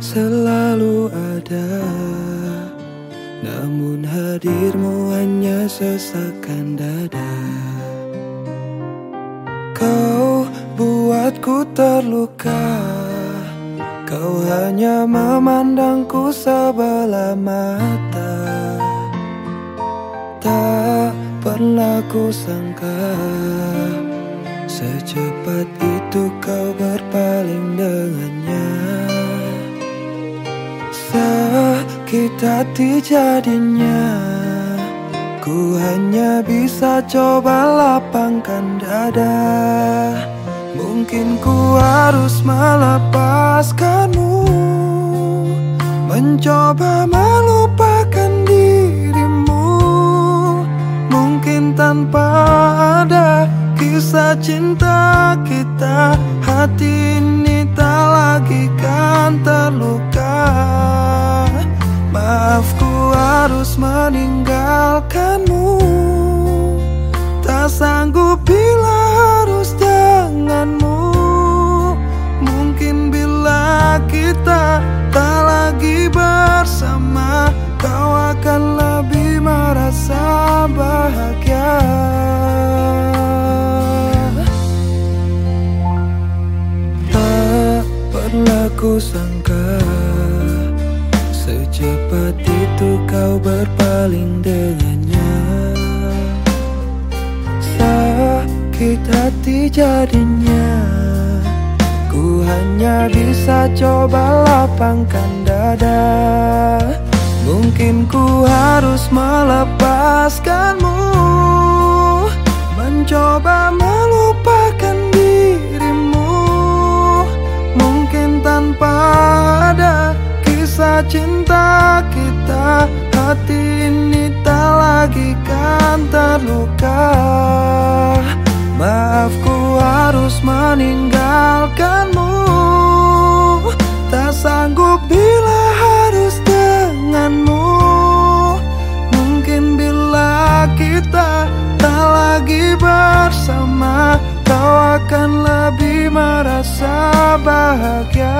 selalu ada. Namun hadirmu hanya sesakan dada. Kau buatku terluka. Kau hanya memandangku sebelah mata. Tak pernah ku sangka Secepat itu kau berpaling dengannya. Sakit hati jadinya Ku hanya bisa coba lapangkan dada. Mungkin ku harus melepaskanmu. Mencoba melupakan dirimu. Mungkin tanpa ada kisah cinta sanggup bila harus denganmu. Mungkin bila kita tak lagi bersama Kau akan lebih merasa bahagia. Tak pernah ku sangka Secepat itu kau berpaling dengannya Sakit hati jadinya. Ku hanya bisa coba lapangkan dada. Mungkin ku harus melepaskanmu. Mencoba melupakan dirimu. Mungkin tanpa ada kisah cinta kita Hati ini tak lagi kan terluka akan lebih merasa bahagia.